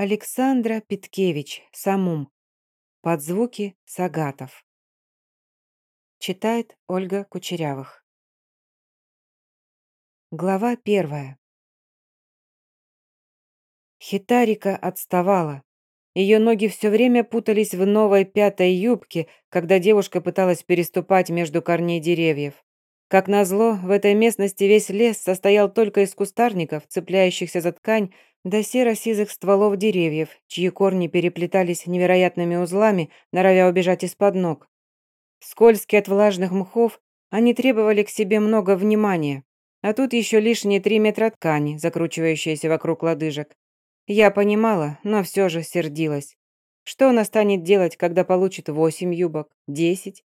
Александра Питкевич, Самум. Под звуки Сагатов. Читает Ольга Кучерявых. Глава первая. Хитарика отставала. Ее ноги все время путались в новой пятой юбке, когда девушка пыталась переступать между корней деревьев. Как назло, в этой местности весь лес состоял только из кустарников, цепляющихся за ткань, до серо-сизых стволов деревьев, чьи корни переплетались невероятными узлами, норовя убежать из-под ног. Скользкие от влажных мхов, они требовали к себе много внимания, а тут еще лишние три метра ткани, закручивающиеся вокруг лодыжек. Я понимала, но все же сердилась. Что она станет делать, когда получит восемь юбок, десять?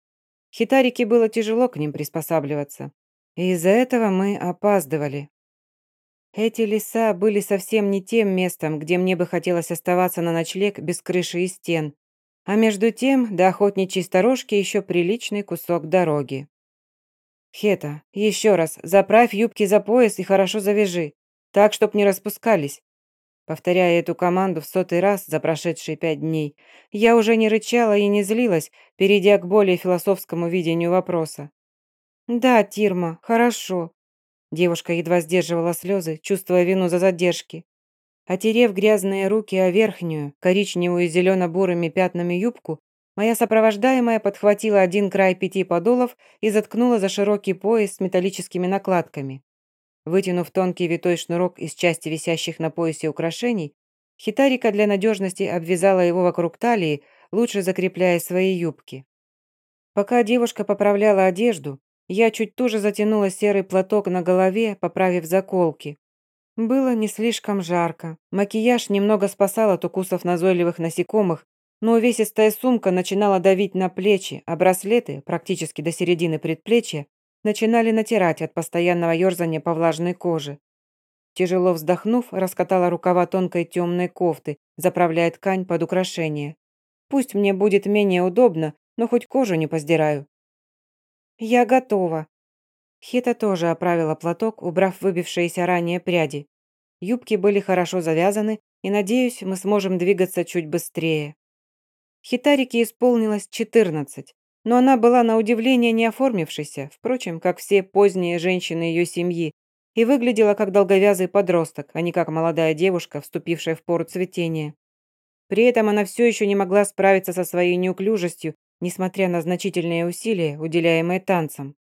Хитарике было тяжело к ним приспосабливаться. И из-за этого мы опаздывали. Эти леса были совсем не тем местом, где мне бы хотелось оставаться на ночлег без крыши и стен. А между тем, до охотничьей сторожки еще приличный кусок дороги. «Хета, еще раз, заправь юбки за пояс и хорошо завяжи, так, чтоб не распускались. Повторяя эту команду в сотый раз за прошедшие пять дней, я уже не рычала и не злилась, перейдя к более философскому видению вопроса. «Да, Тирма, хорошо». Девушка едва сдерживала слезы, чувствуя вину за задержки. Отерев грязные руки о верхнюю, коричневую и зелено-бурыми пятнами юбку, моя сопровождаемая подхватила один край пяти подолов и заткнула за широкий пояс с металлическими накладками. Вытянув тонкий витой шнурок из части висящих на поясе украшений, хитарика для надежности обвязала его вокруг талии, лучше закрепляя свои юбки. Пока девушка поправляла одежду, я чуть туже затянула серый платок на голове, поправив заколки. Было не слишком жарко. Макияж немного спасал от укусов назойливых насекомых, но увесистая сумка начинала давить на плечи, а браслеты, практически до середины предплечья, начинали натирать от постоянного ерзания по влажной коже. Тяжело вздохнув, раскатала рукава тонкой темной кофты, заправляя ткань под украшение. Пусть мне будет менее удобно, но хоть кожу не поздираю. «Я готова». Хита тоже оправила платок, убрав выбившиеся ранее пряди. Юбки были хорошо завязаны, и, надеюсь, мы сможем двигаться чуть быстрее. Хитарике исполнилось четырнадцать но она была на удивление не оформившейся, впрочем, как все поздние женщины ее семьи, и выглядела как долговязый подросток, а не как молодая девушка, вступившая в пору цветения. При этом она все еще не могла справиться со своей неуклюжестью, несмотря на значительные усилия, уделяемые танцам.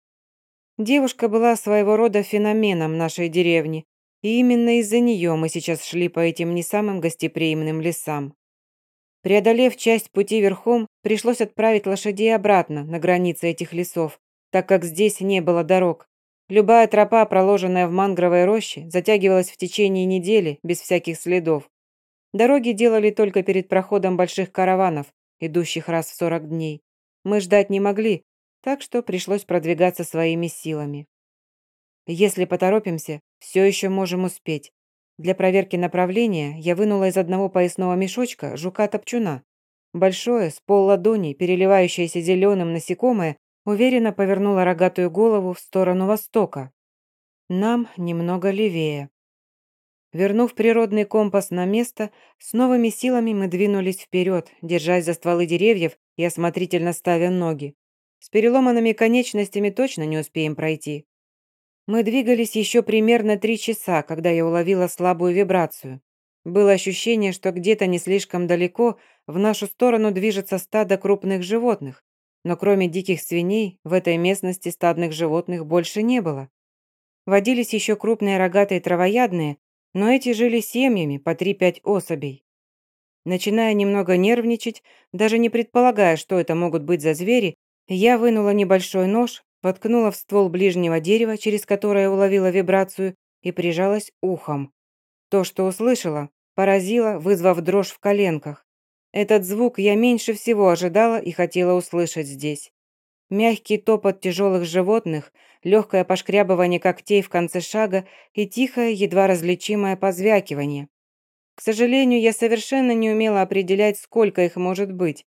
Девушка была своего рода феноменом нашей деревни, и именно из-за нее мы сейчас шли по этим не самым гостеприимным лесам. Преодолев часть пути верхом, пришлось отправить лошадей обратно, на границе этих лесов, так как здесь не было дорог. Любая тропа, проложенная в мангровой роще, затягивалась в течение недели, без всяких следов. Дороги делали только перед проходом больших караванов, идущих раз в 40 дней. Мы ждать не могли, так что пришлось продвигаться своими силами. Если поторопимся, все еще можем успеть. Для проверки направления я вынула из одного поясного мешочка жука-топчуна. Большое, с пол ладони, переливающееся зеленым насекомое, уверенно повернуло рогатую голову в сторону востока. Нам немного левее. Вернув природный компас на место, с новыми силами мы двинулись вперед, держась за стволы деревьев и осмотрительно ставя ноги. С переломанными конечностями точно не успеем пройти. Мы двигались еще примерно три часа, когда я уловила слабую вибрацию. Было ощущение, что где-то не слишком далеко в нашу сторону движется стадо крупных животных, но кроме диких свиней в этой местности стадных животных больше не было. Водились еще крупные рогатые травоядные, но эти жили семьями по 3-5 особей. Начиная немного нервничать, даже не предполагая, что это могут быть за звери, я вынула небольшой нож, воткнула в ствол ближнего дерева, через которое уловила вибрацию, и прижалась ухом. То, что услышала, поразило, вызвав дрожь в коленках. Этот звук я меньше всего ожидала и хотела услышать здесь. Мягкий топот тяжелых животных, легкое пошкрябывание когтей в конце шага и тихое, едва различимое позвякивание. К сожалению, я совершенно не умела определять, сколько их может быть.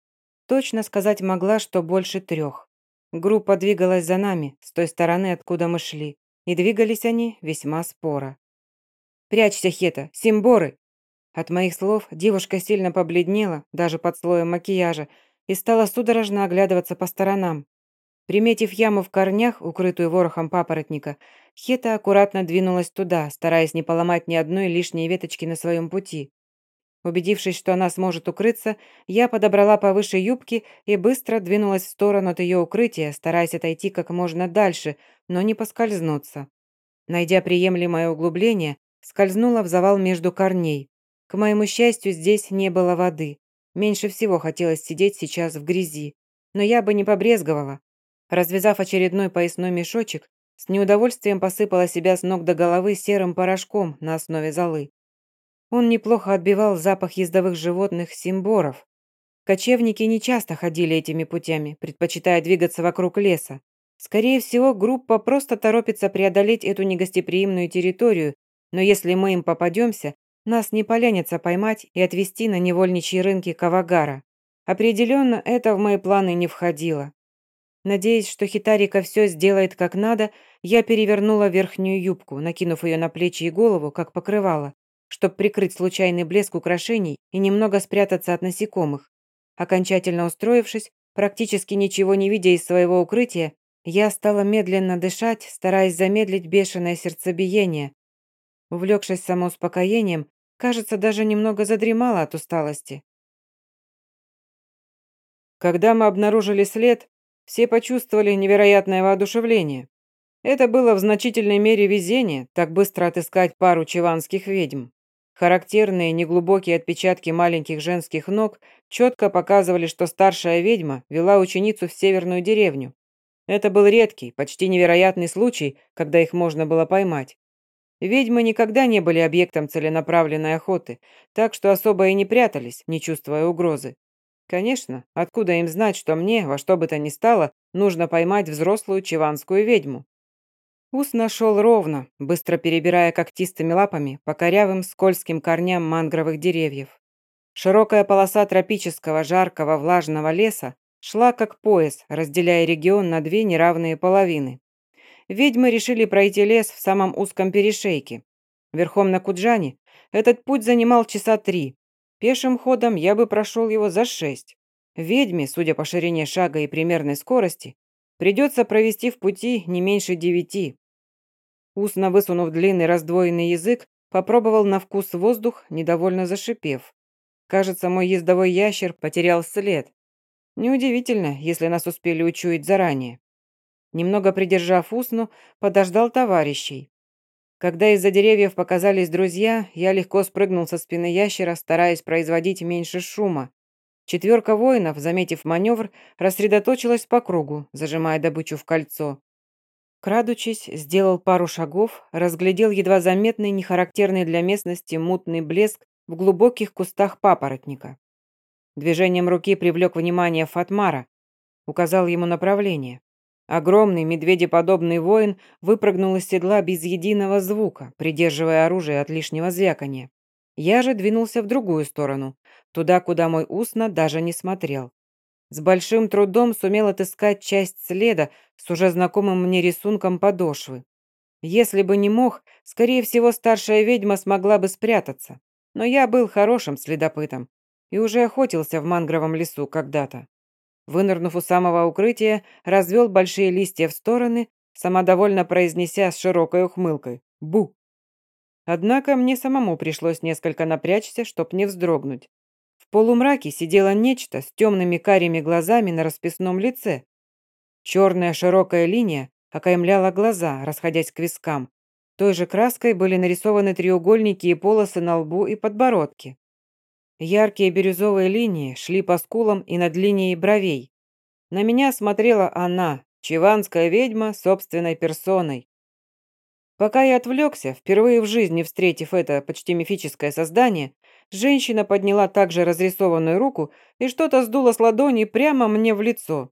Точно сказать могла, что больше трех. Группа двигалась за нами, с той стороны, откуда мы шли, и двигались они весьма споро. «Прячься, Хета! Симборы!» От моих слов девушка сильно побледнела, даже под слоем макияжа, и стала судорожно оглядываться по сторонам. Приметив яму в корнях, укрытую ворохом папоротника, Хета аккуратно двинулась туда, стараясь не поломать ни одной лишней веточки на своем пути. Убедившись, что она сможет укрыться, я подобрала повыше юбки и быстро двинулась в сторону от ее укрытия, стараясь отойти как можно дальше, но не поскользнуться. Найдя приемлемое углубление, скользнула в завал между корней. К моему счастью, здесь не было воды. Меньше всего хотелось сидеть сейчас в грязи. Но я бы не побрезговала. Развязав очередной поясной мешочек, с неудовольствием посыпала себя с ног до головы серым порошком на основе золы. Он неплохо отбивал запах ездовых животных симборов. Кочевники не часто ходили этими путями, предпочитая двигаться вокруг леса. Скорее всего, группа просто торопится преодолеть эту негостеприимную территорию, но если мы им попадемся, нас не поленятся поймать и отвезти на невольничьи рынки Кавагара. Определенно, это в мои планы не входило. Надеясь, что Хитарика все сделает как надо, я перевернула верхнюю юбку, накинув ее на плечи и голову, как покрывало, чтобы прикрыть случайный блеск украшений и немного спрятаться от насекомых. Окончательно устроившись, практически ничего не видя из своего укрытия, я стала медленно дышать, стараясь замедлить бешеное сердцебиение. Увлекшись самоуспокоением, кажется, даже немного задремала от усталости. Когда мы обнаружили след, все почувствовали невероятное воодушевление. Это было в значительной мере везение, так быстро отыскать пару чиванских ведьм. Характерные неглубокие отпечатки маленьких женских ног четко показывали, что старшая ведьма вела ученицу в северную деревню. Это был редкий, почти невероятный случай, когда их можно было поймать. Ведьмы никогда не были объектом целенаправленной охоты, так что особо и не прятались, не чувствуя угрозы. Конечно, откуда им знать, что мне, во что бы то ни стало, нужно поймать взрослую чиванскую ведьму? Ус нашел ровно, быстро перебирая когтистыми лапами по корявым скользким корням мангровых деревьев. Широкая полоса тропического, жаркого, влажного леса шла как пояс, разделяя регион на две неравные половины. Ведьмы решили пройти лес в самом узком перешейке. Верхом на Куджане этот путь занимал часа три. Пешим ходом я бы прошел его за шесть. Ведьме, судя по ширине шага и примерной скорости, придется провести в пути не меньше девяти. Устно высунув длинный раздвоенный язык, попробовал на вкус воздух, недовольно зашипев. Кажется, мой ездовой ящер потерял след. Неудивительно, если нас успели учуять заранее. Немного придержав усну, подождал товарищей. Когда из-за деревьев показались друзья, я легко спрыгнул со спины ящера, стараясь производить меньше шума. Четверка воинов, заметив маневр, рассредоточилась по кругу, зажимая добычу в кольцо. Крадучись, сделал пару шагов, разглядел едва заметный, нехарактерный для местности мутный блеск в глубоких кустах папоротника. Движением руки привлек внимание Фатмара, указал ему направление. Огромный медведеподобный воин выпрыгнул из седла без единого звука, придерживая оружие от лишнего звякания. Я же двинулся в другую сторону, туда, куда мой устно даже не смотрел. С большим трудом сумел отыскать часть следа с уже знакомым мне рисунком подошвы. Если бы не мог, скорее всего, старшая ведьма смогла бы спрятаться. Но я был хорошим следопытом, и уже охотился в мангровом лесу когда-то. Вынырнув у самого укрытия, развел большие листья в стороны, самодовольно произнеся с широкой ухмылкой «Бу!». Однако мне самому пришлось несколько напрячься, чтоб не вздрогнуть. В полумраке сидело нечто с темными карими глазами на расписном лице. Черная широкая линия окаймляла глаза, расходясь к вискам. Той же краской были нарисованы треугольники и полосы на лбу и подбородке. Яркие бирюзовые линии шли по скулам и над линией бровей. На меня смотрела она, чиванская ведьма, собственной персоной. Пока я отвлекся, впервые в жизни встретив это почти мифическое создание, женщина подняла также разрисованную руку и что-то сдуло с ладони прямо мне в лицо.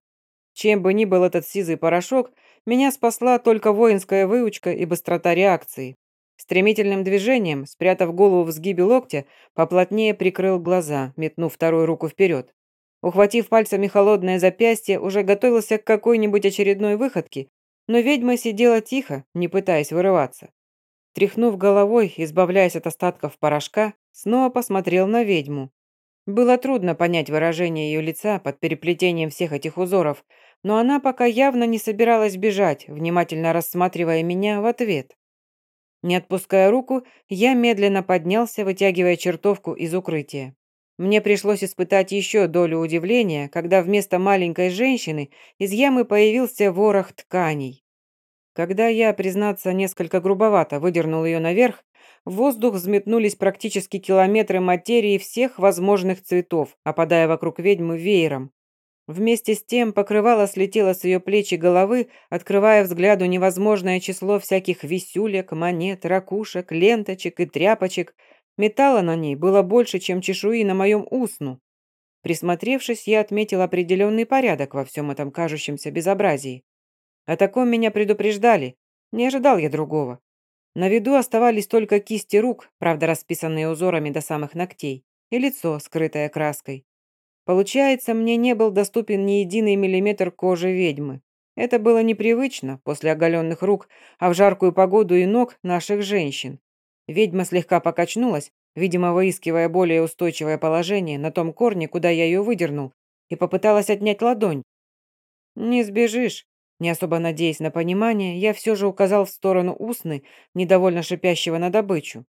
Чем бы ни был этот сизый порошок, меня спасла только воинская выучка и быстрота реакции. Стремительным движением, спрятав голову в сгибе локтя, поплотнее прикрыл глаза, метнув вторую руку вперед. Ухватив пальцами холодное запястье, уже готовился к какой-нибудь очередной выходке, но ведьма сидела тихо, не пытаясь вырываться. Тряхнув головой, избавляясь от остатков порошка, снова посмотрел на ведьму. Было трудно понять выражение ее лица под переплетением всех этих узоров, но она пока явно не собиралась бежать, внимательно рассматривая меня в ответ. Не отпуская руку, я медленно поднялся, вытягивая чертовку из укрытия. Мне пришлось испытать еще долю удивления, когда вместо маленькой женщины из ямы появился ворох тканей. Когда я, признаться, несколько грубовато выдернул ее наверх, в воздух взметнулись практически километры материи всех возможных цветов, опадая вокруг ведьмы веером. Вместе с тем покрывало слетело с ее плеч и головы, открывая взгляду невозможное число всяких висюлек, монет, ракушек, ленточек и тряпочек. Металла на ней было больше, чем чешуи на моем усну. Присмотревшись, я отметил определенный порядок во всем этом кажущемся безобразии. О таком меня предупреждали. Не ожидал я другого. На виду оставались только кисти рук, правда расписанные узорами до самых ногтей, и лицо, скрытое краской. Получается, мне не был доступен ни единый миллиметр кожи ведьмы. Это было непривычно после оголенных рук, а в жаркую погоду и ног наших женщин. Ведьма слегка покачнулась, видимо, выискивая более устойчивое положение на том корне, куда я ее выдернул, и попыталась отнять ладонь. «Не сбежишь», не особо надеясь на понимание, я все же указал в сторону Усны, недовольно шипящего на добычу.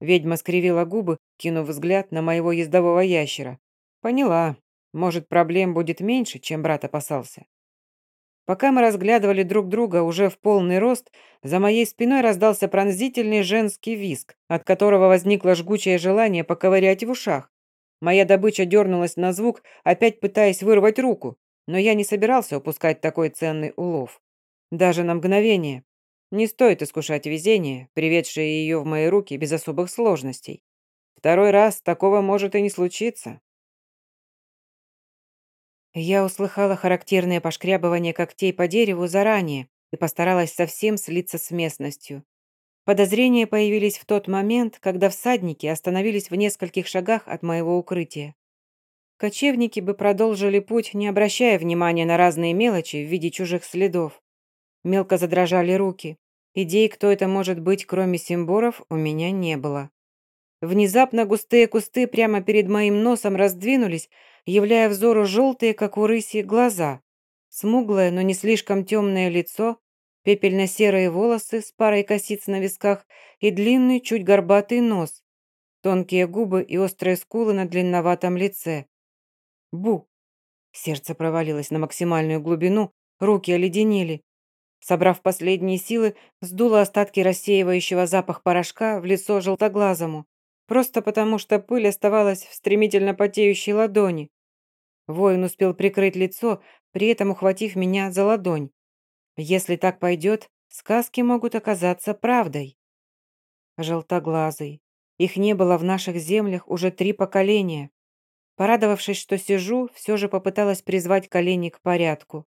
Ведьма скривила губы, кинув взгляд на моего ездового ящера. Поняла. Может, проблем будет меньше, чем брат опасался. Пока мы разглядывали друг друга уже в полный рост, за моей спиной раздался пронзительный женский виск, от которого возникло жгучее желание поковырять в ушах. Моя добыча дернулась на звук, опять пытаясь вырвать руку но я не собирался упускать такой ценный улов. Даже на мгновение. Не стоит искушать везение, приведшее ее в мои руки без особых сложностей. Второй раз такого может и не случиться. Я услыхала характерное пошкрябывание когтей по дереву заранее и постаралась совсем слиться с местностью. Подозрения появились в тот момент, когда всадники остановились в нескольких шагах от моего укрытия. Кочевники бы продолжили путь, не обращая внимания на разные мелочи в виде чужих следов. Мелко задрожали руки. Идей, кто это может быть, кроме симборов, у меня не было. Внезапно густые кусты прямо перед моим носом раздвинулись, являя взору желтые, как у рыси, глаза. Смуглое, но не слишком темное лицо, пепельно-серые волосы с парой косиц на висках и длинный, чуть горбатый нос, тонкие губы и острые скулы на длинноватом лице. Бу! Сердце провалилось на максимальную глубину, руки оледенели. Собрав последние силы, сдуло остатки рассеивающего запах порошка в лицо желтоглазому, просто потому что пыль оставалась в стремительно потеющей ладони. Воин успел прикрыть лицо, при этом ухватив меня за ладонь. Если так пойдет, сказки могут оказаться правдой. Желтоглазый. Их не было в наших землях уже три поколения. Порадовавшись, что сижу, все же попыталась призвать колени к порядку.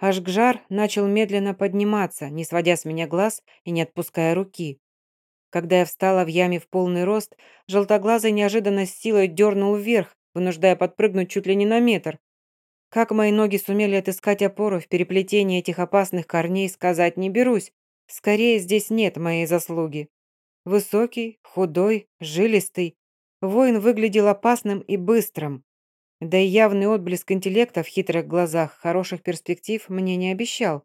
Ашгжар начал медленно подниматься, не сводя с меня глаз и не отпуская руки. Когда я встала в яме в полный рост, желтоглазый неожиданно с силой дернул вверх, вынуждая подпрыгнуть чуть ли не на метр. Как мои ноги сумели отыскать опору в переплетении этих опасных корней, сказать не берусь. Скорее, здесь нет моей заслуги. Высокий, худой, жилистый, Воин выглядел опасным и быстрым. Да и явный отблеск интеллекта в хитрых глазах хороших перспектив мне не обещал.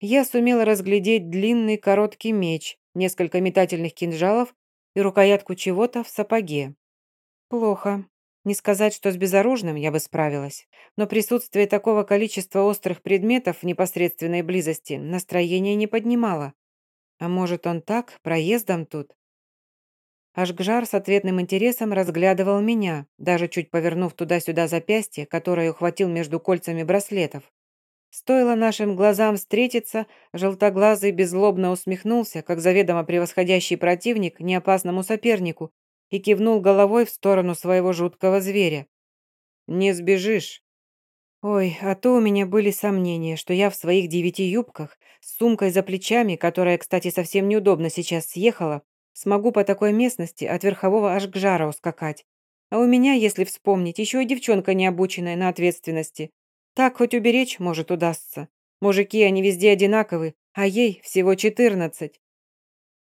Я сумела разглядеть длинный короткий меч, несколько метательных кинжалов и рукоятку чего-то в сапоге. Плохо. Не сказать, что с безоружным я бы справилась, но присутствие такого количества острых предметов в непосредственной близости настроение не поднимало. А может, он так, проездом тут? Ашгжар с ответным интересом разглядывал меня, даже чуть повернув туда-сюда запястье, которое ухватил между кольцами браслетов. Стоило нашим глазам встретиться, желтоглазый беззлобно усмехнулся, как заведомо превосходящий противник неопасному сопернику, и кивнул головой в сторону своего жуткого зверя. «Не сбежишь». Ой, а то у меня были сомнения, что я в своих девяти юбках, с сумкой за плечами, которая, кстати, совсем неудобно сейчас съехала, Смогу по такой местности от верхового аж к жара ускакать. А у меня, если вспомнить, еще и девчонка необученная на ответственности. Так хоть уберечь, может, удастся. Мужики, они везде одинаковы, а ей всего четырнадцать.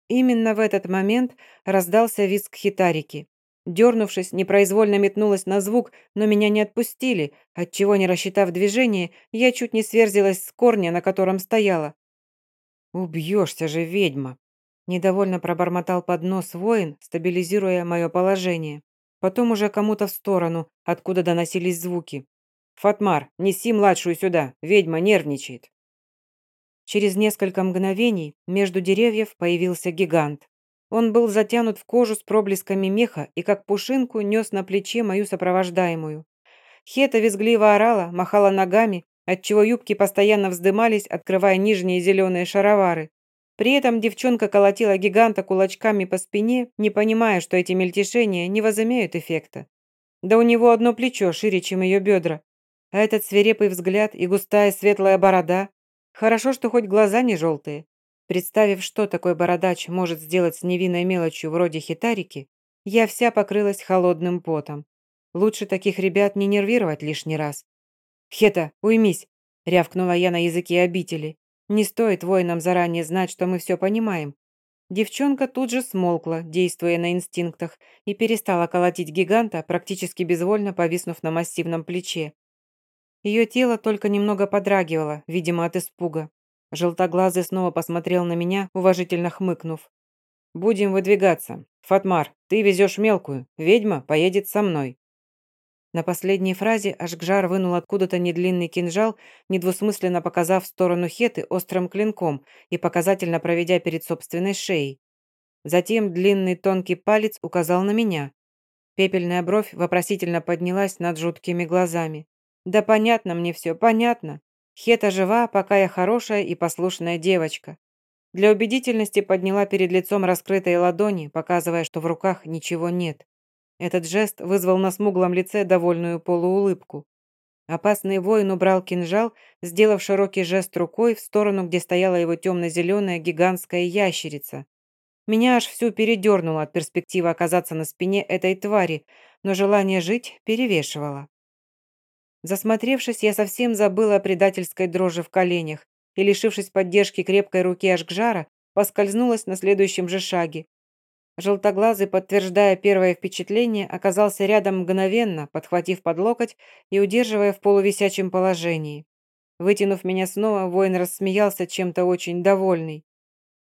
Именно в этот момент раздался визг хитарики. Дернувшись, непроизвольно метнулась на звук, но меня не отпустили, отчего, не рассчитав движение, я чуть не сверзилась с корня, на котором стояла. «Убьешься же, ведьма!» Недовольно пробормотал под нос воин, стабилизируя мое положение. Потом уже кому-то в сторону, откуда доносились звуки. «Фатмар, неси младшую сюда, ведьма нервничает». Через несколько мгновений между деревьев появился гигант. Он был затянут в кожу с проблесками меха и как пушинку нес на плече мою сопровождаемую. Хета визгливо орала, махала ногами, отчего юбки постоянно вздымались, открывая нижние зеленые шаровары. При этом девчонка колотила гиганта кулачками по спине, не понимая, что эти мельтешения не возымеют эффекта. Да у него одно плечо шире, чем ее бедра. А этот свирепый взгляд и густая светлая борода. Хорошо, что хоть глаза не желтые. Представив, что такой бородач может сделать с невинной мелочью вроде хитарики, я вся покрылась холодным потом. Лучше таких ребят не нервировать лишний раз. «Хета, уймись!» — рявкнула я на языке обители. Не стоит воинам заранее знать, что мы все понимаем. Девчонка тут же смолкла, действуя на инстинктах, и перестала колотить гиганта, практически безвольно повиснув на массивном плече. Ее тело только немного подрагивало, видимо, от испуга. Желтоглазый снова посмотрел на меня, уважительно хмыкнув. «Будем выдвигаться. Фатмар, ты везешь мелкую, ведьма поедет со мной». На последней фразе Ашгжар вынул откуда-то недлинный кинжал, недвусмысленно показав в сторону Хеты острым клинком и показательно проведя перед собственной шеей. Затем длинный тонкий палец указал на меня. Пепельная бровь вопросительно поднялась над жуткими глазами. «Да понятно мне все, понятно. Хета жива, пока я хорошая и послушная девочка». Для убедительности подняла перед лицом раскрытые ладони, показывая, что в руках ничего нет. Этот жест вызвал на смуглом лице довольную полуулыбку. Опасный воин убрал кинжал, сделав широкий жест рукой в сторону, где стояла его темно-зеленая гигантская ящерица. Меня аж всю передернуло от перспективы оказаться на спине этой твари, но желание жить перевешивало. Засмотревшись, я совсем забыла о предательской дрожи в коленях и, лишившись поддержки крепкой руки Ашгжара, поскользнулась на следующем же шаге. Желтоглазый, подтверждая первое впечатление, оказался рядом мгновенно, подхватив под локоть и удерживая в полувисячем положении. Вытянув меня снова, воин рассмеялся чем-то очень довольный.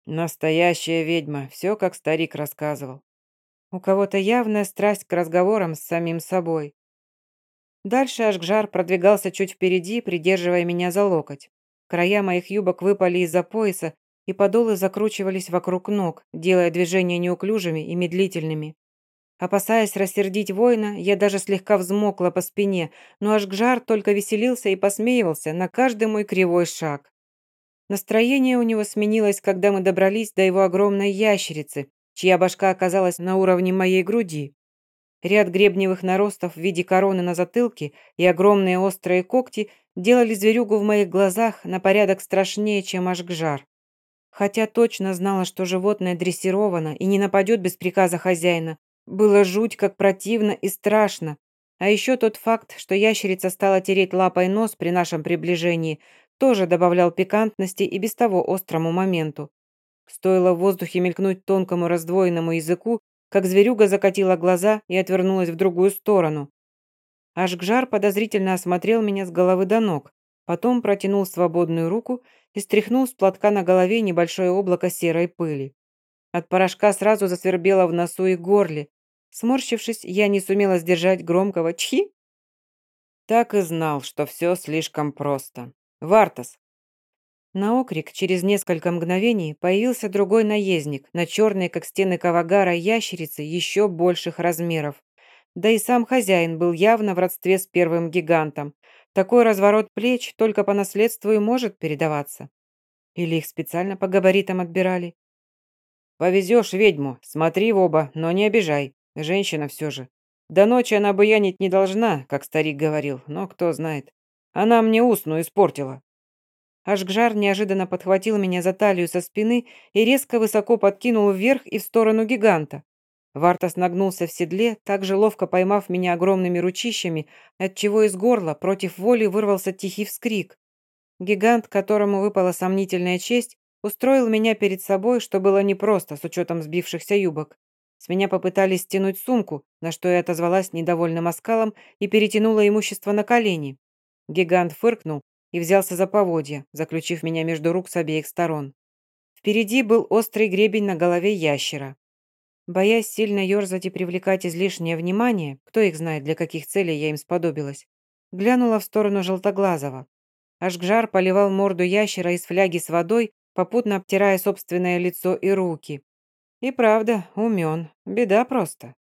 «Настоящая ведьма, все как старик рассказывал. У кого-то явная страсть к разговорам с самим собой». Дальше Ашгжар продвигался чуть впереди, придерживая меня за локоть. Края моих юбок выпали из-за пояса, и подолы закручивались вокруг ног, делая движения неуклюжими и медлительными. Опасаясь рассердить воина, я даже слегка взмокла по спине, но аж Гжар только веселился и посмеивался на каждый мой кривой шаг. Настроение у него сменилось, когда мы добрались до его огромной ящерицы, чья башка оказалась на уровне моей груди. Ряд гребневых наростов в виде короны на затылке и огромные острые когти делали зверюгу в моих глазах на порядок страшнее, чем Ашгжар. Хотя точно знала, что животное дрессировано и не нападет без приказа хозяина. Было жуть как противно и страшно. А еще тот факт, что ящерица стала тереть лапой нос при нашем приближении, тоже добавлял пикантности и без того острому моменту. Стоило в воздухе мелькнуть тонкому раздвоенному языку, как зверюга закатила глаза и отвернулась в другую сторону. Ашгжар подозрительно осмотрел меня с головы до ног, потом протянул свободную руку и стряхнул с платка на голове небольшое облако серой пыли. От порошка сразу засвербело в носу и горле. Сморщившись, я не сумела сдержать громкого «чхи». Так и знал, что все слишком просто. «Вартас!» На окрик через несколько мгновений появился другой наездник на черной, как стены Кавагара, ящерицы еще больших размеров. Да и сам хозяин был явно в родстве с первым гигантом. Такой разворот плеч только по наследству и может передаваться. Или их специально по габаритам отбирали. «Повезешь ведьму, смотри в оба, но не обижай. Женщина все же. До ночи она буянить не должна, как старик говорил, но кто знает. Она мне устную испортила». Ашгжар неожиданно подхватил меня за талию со спины и резко высоко подкинул вверх и в сторону гиганта. Вартас нагнулся в седле, также ловко поймав меня огромными ручищами, отчего из горла против воли вырвался тихий вскрик. Гигант, которому выпала сомнительная честь, устроил меня перед собой, что было непросто с учетом сбившихся юбок. С меня попытались стянуть сумку, на что я отозвалась недовольным оскалом и перетянула имущество на колени. Гигант фыркнул и взялся за поводья, заключив меня между рук с обеих сторон. Впереди был острый гребень на голове ящера. Боясь сильно ерзать и привлекать излишнее внимание, кто их знает, для каких целей я им сподобилась, глянула в сторону Желтоглазого. Ашгжар поливал морду ящера из фляги с водой, попутно обтирая собственное лицо и руки. И правда, умен. Беда просто.